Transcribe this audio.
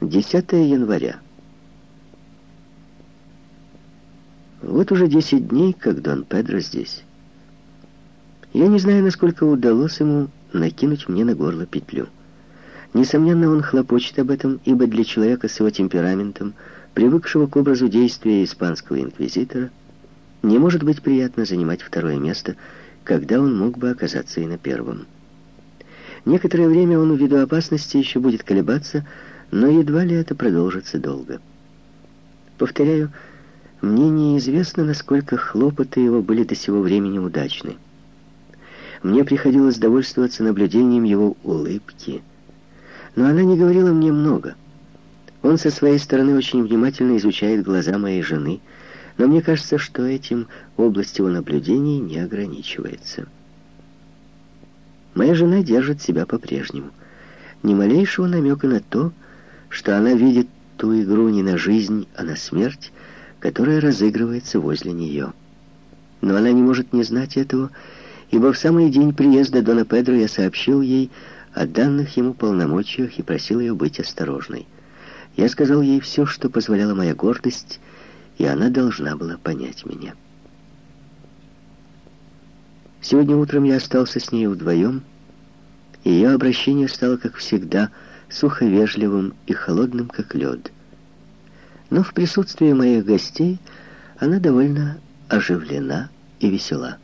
10 января. Вот уже 10 дней, как Дон Педро здесь. Я не знаю, насколько удалось ему накинуть мне на горло петлю. Несомненно, он хлопочет об этом, ибо для человека с его темпераментом, привыкшего к образу действия испанского инквизитора, не может быть приятно занимать второе место, когда он мог бы оказаться и на первом. Некоторое время он ввиду опасности еще будет колебаться, но едва ли это продолжится долго. Повторяю, мне неизвестно, насколько хлопоты его были до сего времени удачны. Мне приходилось довольствоваться наблюдением его улыбки, но она не говорила мне много. Он со своей стороны очень внимательно изучает глаза моей жены, но мне кажется, что этим область его наблюдений не ограничивается. Моя жена держит себя по-прежнему. Ни малейшего намека на то, что она видит ту игру не на жизнь, а на смерть, которая разыгрывается возле нее. Но она не может не знать этого, ибо в самый день приезда Дона Педро я сообщил ей о данных ему полномочиях и просил ее быть осторожной. Я сказал ей все, что позволяла моя гордость, и она должна была понять меня. Сегодня утром я остался с ней вдвоем, и ее обращение стало, как всегда, суховежливым и холодным, как лед. Но в присутствии моих гостей она довольно оживлена и весела.